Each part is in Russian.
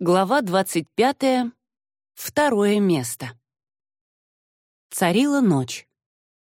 Глава двадцать пятая. Второе место. Царила ночь.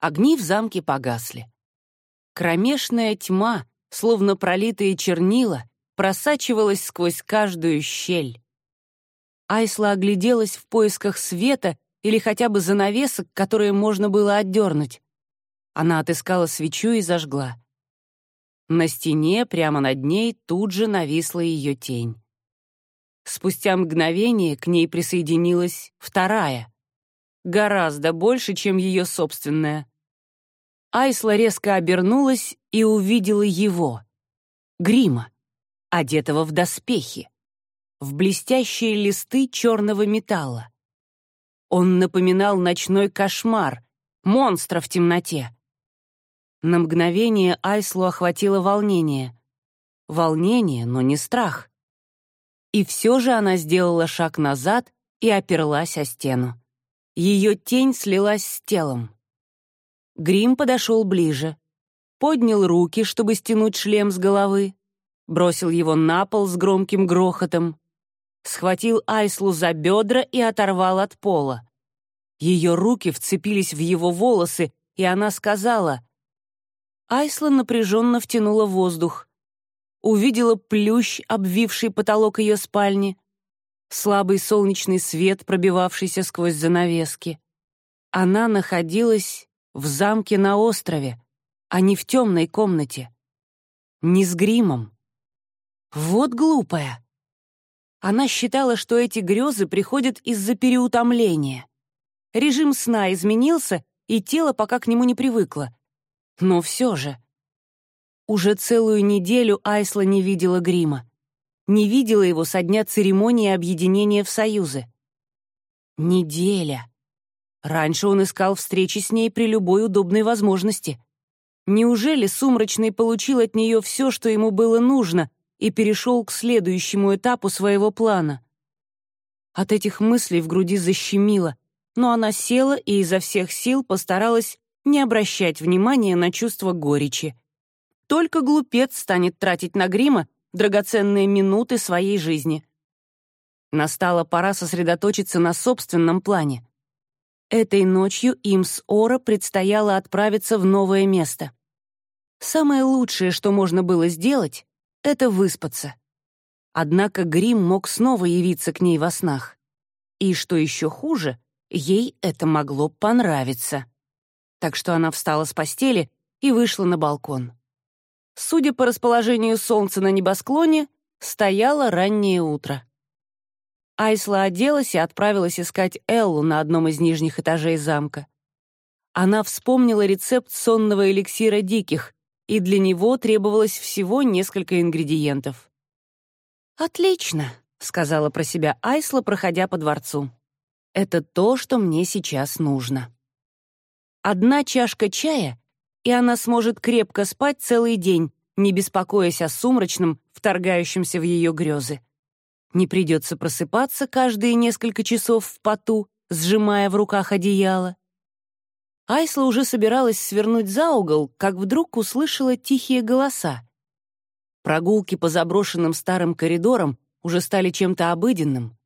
Огни в замке погасли. Кромешная тьма, словно пролитые чернила, просачивалась сквозь каждую щель. Айсла огляделась в поисках света или хотя бы занавесок, которые можно было отдернуть. Она отыскала свечу и зажгла. На стене, прямо над ней, тут же нависла ее тень. Спустя мгновение к ней присоединилась вторая. Гораздо больше, чем ее собственная. Айсла резко обернулась и увидела его. Грима, одетого в доспехи, в блестящие листы черного металла. Он напоминал ночной кошмар, монстра в темноте. На мгновение Айслу охватило волнение. Волнение, но не страх. И все же она сделала шаг назад и оперлась о стену. Ее тень слилась с телом. Грим подошел ближе, поднял руки, чтобы стянуть шлем с головы, бросил его на пол с громким грохотом, схватил Айслу за бедра и оторвал от пола. Ее руки вцепились в его волосы, и она сказала... Айсла напряженно втянула воздух увидела плющ, обвивший потолок ее спальни, слабый солнечный свет, пробивавшийся сквозь занавески. Она находилась в замке на острове, а не в темной комнате. Не с гримом. Вот глупая. Она считала, что эти грезы приходят из-за переутомления. Режим сна изменился, и тело пока к нему не привыкло. Но все же... Уже целую неделю Айсла не видела грима. Не видела его со дня церемонии объединения в союзы. Неделя. Раньше он искал встречи с ней при любой удобной возможности. Неужели Сумрачный получил от нее все, что ему было нужно, и перешел к следующему этапу своего плана? От этих мыслей в груди защемило, но она села и изо всех сил постаралась не обращать внимания на чувство горечи. Только глупец станет тратить на грима драгоценные минуты своей жизни. Настала пора сосредоточиться на собственном плане. Этой ночью им с Ора предстояло отправиться в новое место. Самое лучшее, что можно было сделать, — это выспаться. Однако Грим мог снова явиться к ней во снах. И, что еще хуже, ей это могло понравиться. Так что она встала с постели и вышла на балкон. Судя по расположению солнца на небосклоне, стояло раннее утро. Айсла оделась и отправилась искать Эллу на одном из нижних этажей замка. Она вспомнила рецепт сонного эликсира диких, и для него требовалось всего несколько ингредиентов. «Отлично», — сказала про себя Айсла, проходя по дворцу. «Это то, что мне сейчас нужно». Одна чашка чая и она сможет крепко спать целый день, не беспокоясь о сумрачном, вторгающемся в ее грезы. Не придется просыпаться каждые несколько часов в поту, сжимая в руках одеяло. Айсла уже собиралась свернуть за угол, как вдруг услышала тихие голоса. Прогулки по заброшенным старым коридорам уже стали чем-то обыденным.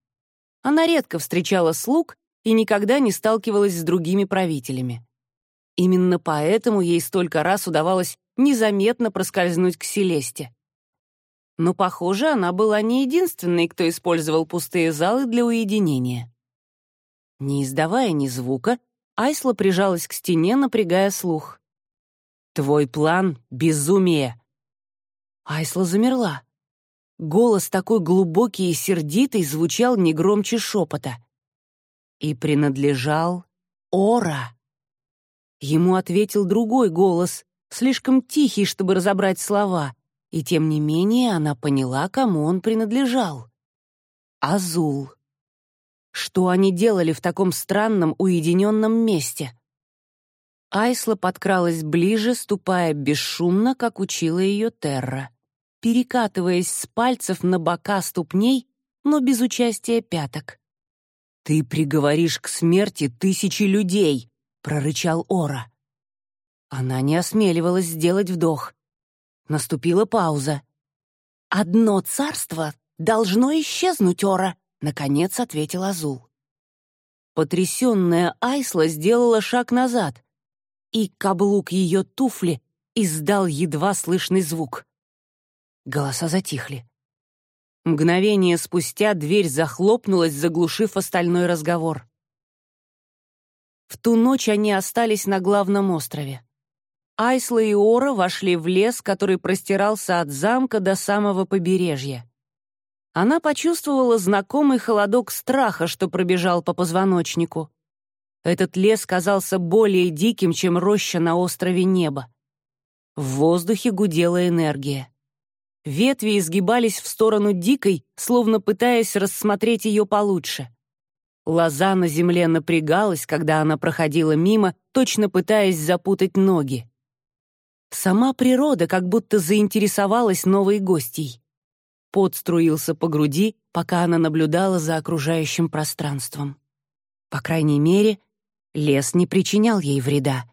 Она редко встречала слуг и никогда не сталкивалась с другими правителями. Именно поэтому ей столько раз удавалось незаметно проскользнуть к Селесте. Но, похоже, она была не единственной, кто использовал пустые залы для уединения. Не издавая ни звука, Айсла прижалась к стене, напрягая слух. «Твой план — безумие!» Айсла замерла. Голос такой глубокий и сердитый звучал не громче шепота. И принадлежал Ора. Ему ответил другой голос, слишком тихий, чтобы разобрать слова, и тем не менее она поняла, кому он принадлежал. Азул. Что они делали в таком странном уединенном месте? Айсла подкралась ближе, ступая бесшумно, как учила ее Терра, перекатываясь с пальцев на бока ступней, но без участия пяток. «Ты приговоришь к смерти тысячи людей», — прорычал Ора. Она не осмеливалась сделать вдох. Наступила пауза. «Одно царство должно исчезнуть, Ора», — наконец ответил Азул. Потрясенная Айсла сделала шаг назад, и каблук ее туфли издал едва слышный звук. Голоса затихли. Мгновение спустя дверь захлопнулась, заглушив остальной разговор. В ту ночь они остались на главном острове. Айсла и Ора вошли в лес, который простирался от замка до самого побережья. Она почувствовала знакомый холодок страха, что пробежал по позвоночнику. Этот лес казался более диким, чем роща на острове Неба. В воздухе гудела энергия. Ветви изгибались в сторону дикой, словно пытаясь рассмотреть ее получше. Лоза на земле напрягалась, когда она проходила мимо, точно пытаясь запутать ноги. Сама природа как будто заинтересовалась новой гостьей. Пот струился по груди, пока она наблюдала за окружающим пространством. По крайней мере, лес не причинял ей вреда.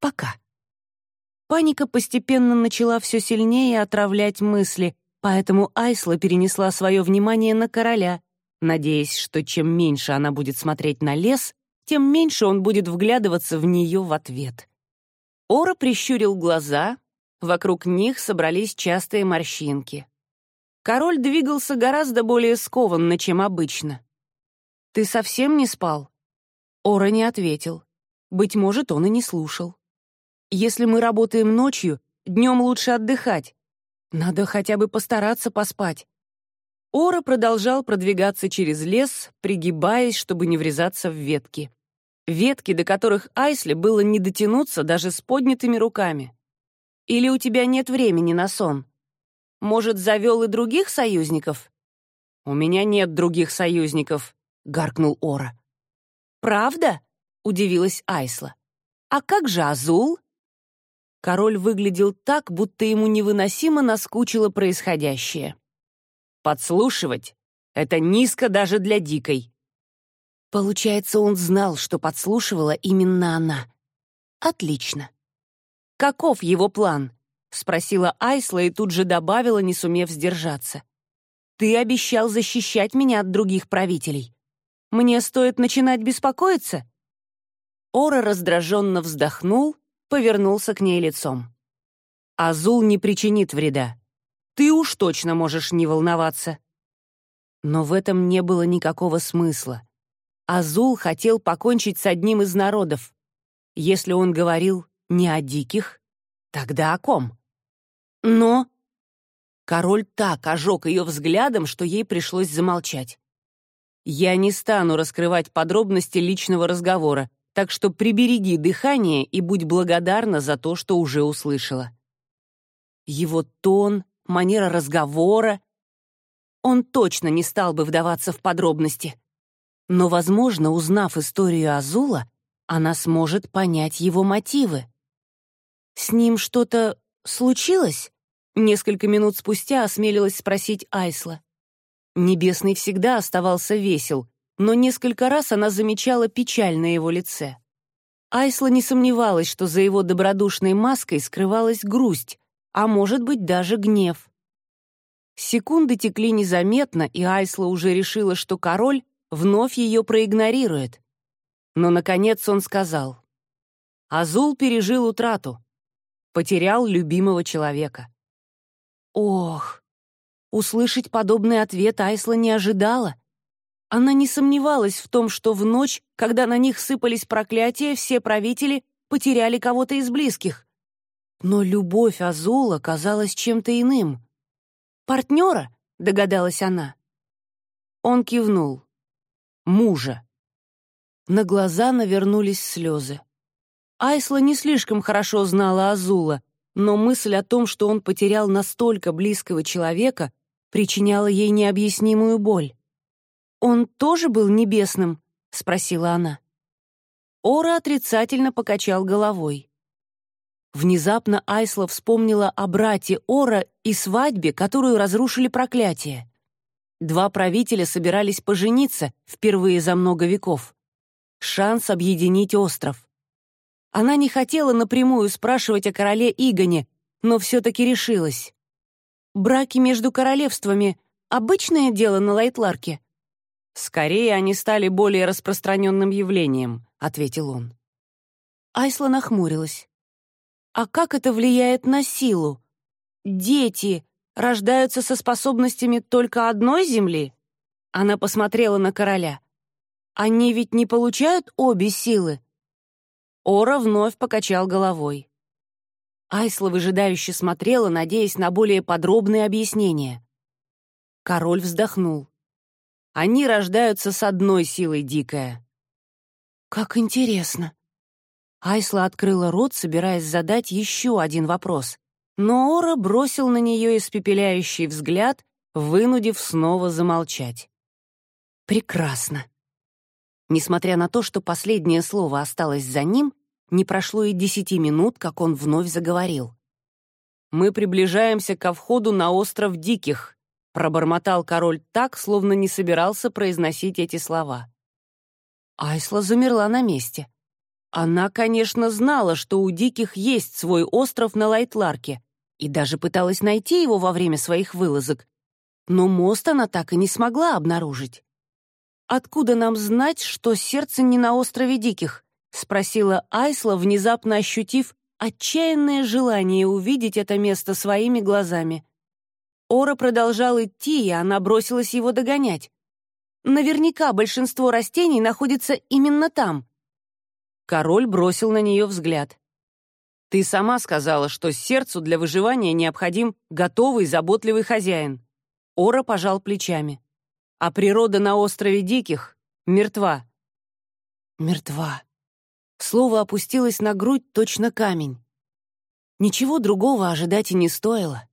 Пока. Паника постепенно начала все сильнее отравлять мысли, поэтому Айсла перенесла свое внимание на короля, надеясь, что чем меньше она будет смотреть на лес, тем меньше он будет вглядываться в нее в ответ. Ора прищурил глаза, вокруг них собрались частые морщинки. Король двигался гораздо более скованно, чем обычно. «Ты совсем не спал?» Ора не ответил. Быть может, он и не слушал. «Если мы работаем ночью, днем лучше отдыхать. Надо хотя бы постараться поспать». Ора продолжал продвигаться через лес, пригибаясь, чтобы не врезаться в ветки ветки, до которых Айсли было не дотянуться даже с поднятыми руками. Или у тебя нет времени на сон? Может, завел и других союзников? У меня нет других союзников, гаркнул Ора. Правда? удивилась Айсла. А как же Азул? Король выглядел так, будто ему невыносимо наскучило происходящее. Подслушивать — это низко даже для дикой. Получается, он знал, что подслушивала именно она. Отлично. Каков его план? спросила Айсла и тут же добавила, не сумев сдержаться. Ты обещал защищать меня от других правителей. Мне стоит начинать беспокоиться? Ора раздраженно вздохнул, повернулся к ней лицом. Азул не причинит вреда. Ты уж точно можешь не волноваться. Но в этом не было никакого смысла. Азул хотел покончить с одним из народов. Если он говорил не о диких, тогда о ком? Но... Король так ожег ее взглядом, что ей пришлось замолчать. «Я не стану раскрывать подробности личного разговора, так что прибереги дыхание и будь благодарна за то, что уже услышала». Его тон, манера разговора... Он точно не стал бы вдаваться в подробности. Но, возможно, узнав историю Азула, она сможет понять его мотивы. «С ним что-то случилось?» Несколько минут спустя осмелилась спросить Айсла. Небесный всегда оставался весел, но несколько раз она замечала печаль на его лице. Айсла не сомневалась, что за его добродушной маской скрывалась грусть, а может быть даже гнев. Секунды текли незаметно, и Айсла уже решила, что король вновь ее проигнорирует. Но, наконец, он сказал. Азул пережил утрату. Потерял любимого человека. Ох! Услышать подобный ответ Айсла не ожидала. Она не сомневалась в том, что в ночь, когда на них сыпались проклятия, все правители потеряли кого-то из близких. Но любовь Азула казалась чем-то иным. «Партнера?» — догадалась она. Он кивнул мужа. На глаза навернулись слезы. Айсла не слишком хорошо знала Азула, но мысль о том, что он потерял настолько близкого человека, причиняла ей необъяснимую боль. «Он тоже был небесным?» — спросила она. Ора отрицательно покачал головой. Внезапно Айсла вспомнила о брате Ора и свадьбе, которую разрушили проклятие. Два правителя собирались пожениться впервые за много веков. Шанс объединить остров. Она не хотела напрямую спрашивать о короле Игоне, но все-таки решилась. Браки между королевствами обычное дело на Лайтларке?» «Скорее, они стали более распространенным явлением», — ответил он. Айсла нахмурилась. «А как это влияет на силу? Дети рождаются со способностями только одной земли?» Она посмотрела на короля. «Они ведь не получают обе силы?» Ора вновь покачал головой. Айсла выжидающе смотрела, надеясь на более подробные объяснения. Король вздохнул. «Они рождаются с одной силой, дикая». «Как интересно». Айсла открыла рот, собираясь задать еще один вопрос. Но Ора бросил на нее испепеляющий взгляд, вынудив снова замолчать. «Прекрасно». Несмотря на то, что последнее слово осталось за ним, не прошло и десяти минут, как он вновь заговорил. «Мы приближаемся ко входу на остров Диких», пробормотал король так, словно не собирался произносить эти слова. Айсла замерла на месте. Она, конечно, знала, что у Диких есть свой остров на Лайтларке, и даже пыталась найти его во время своих вылазок, но мост она так и не смогла обнаружить. «Откуда нам знать, что сердце не на острове Диких?» — спросила Айсла, внезапно ощутив отчаянное желание увидеть это место своими глазами. Ора продолжал идти, и она бросилась его догонять. Наверняка большинство растений находится именно там. Король бросил на нее взгляд. «Ты сама сказала, что сердцу для выживания необходим готовый, заботливый хозяин». Ора пожал плечами. «А природа на острове Диких мертва». «Мертва», Слово опустилось на грудь точно камень. Ничего другого ожидать и не стоило.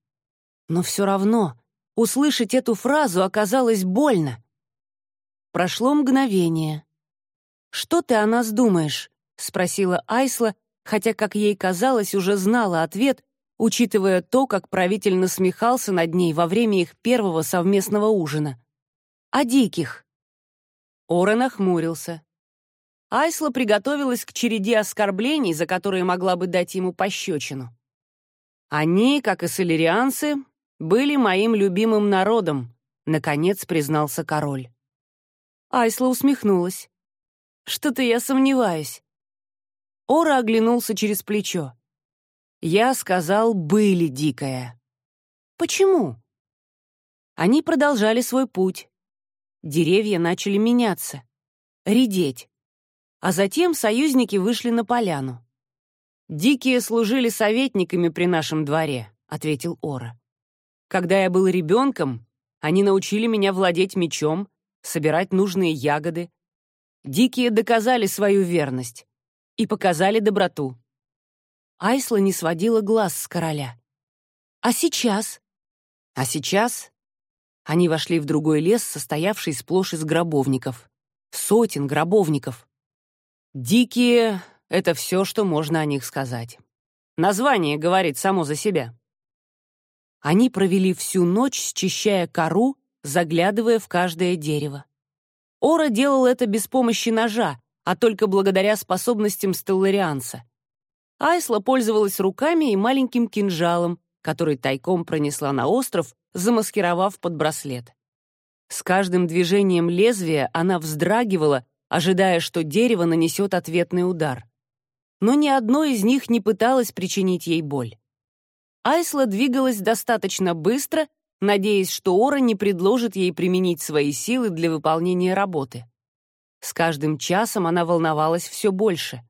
Но все равно услышать эту фразу оказалось больно. Прошло мгновение. «Что ты о нас думаешь?» — спросила Айсла, хотя, как ей казалось, уже знала ответ, учитывая то, как правитель насмехался над ней во время их первого совместного ужина. «О диких». Ора нахмурился. Айсла приготовилась к череде оскорблений, за которые могла бы дать ему пощечину. «Они, как и солерианцы, были моим любимым народом», — наконец признался король. Айсла усмехнулась. «Что-то я сомневаюсь». Ора оглянулся через плечо. «Я сказал, были дикая». «Почему?» Они продолжали свой путь. Деревья начали меняться, редеть а затем союзники вышли на поляну. «Дикие служили советниками при нашем дворе», — ответил Ора. «Когда я был ребенком, они научили меня владеть мечом, собирать нужные ягоды. Дикие доказали свою верность и показали доброту». Айсла не сводила глаз с короля. «А сейчас?» «А сейчас?» Они вошли в другой лес, состоявший сплошь из гробовников. Сотен гробовников. Дикие — это все, что можно о них сказать. Название говорит само за себя. Они провели всю ночь, счищая кору, заглядывая в каждое дерево. Ора делал это без помощи ножа, а только благодаря способностям стелларианца. Айсла пользовалась руками и маленьким кинжалом, который тайком пронесла на остров, замаскировав под браслет. С каждым движением лезвия она вздрагивала ожидая, что дерево нанесет ответный удар. Но ни одно из них не пыталось причинить ей боль. Айсла двигалась достаточно быстро, надеясь, что Ора не предложит ей применить свои силы для выполнения работы. С каждым часом она волновалась все больше.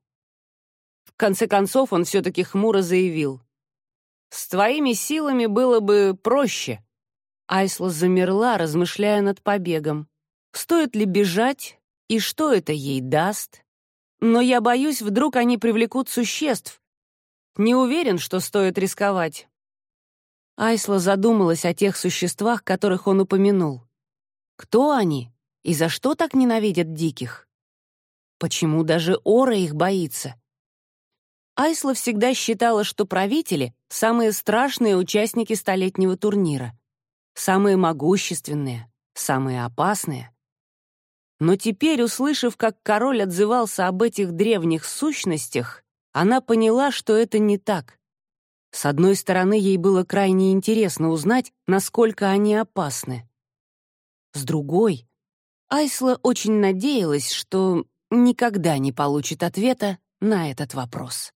В конце концов он все-таки хмуро заявил. «С твоими силами было бы проще». Айсла замерла, размышляя над побегом. Стоит ли бежать, и что это ей даст? Но я боюсь, вдруг они привлекут существ. Не уверен, что стоит рисковать. Айсла задумалась о тех существах, которых он упомянул. Кто они и за что так ненавидят диких? Почему даже Ора их боится? Айсла всегда считала, что правители — самые страшные участники столетнего турнира. Самые могущественные, самые опасные — но теперь, услышав, как король отзывался об этих древних сущностях, она поняла, что это не так. С одной стороны, ей было крайне интересно узнать, насколько они опасны. с другой. Айсла очень надеялась, что никогда не получит ответа на этот вопрос.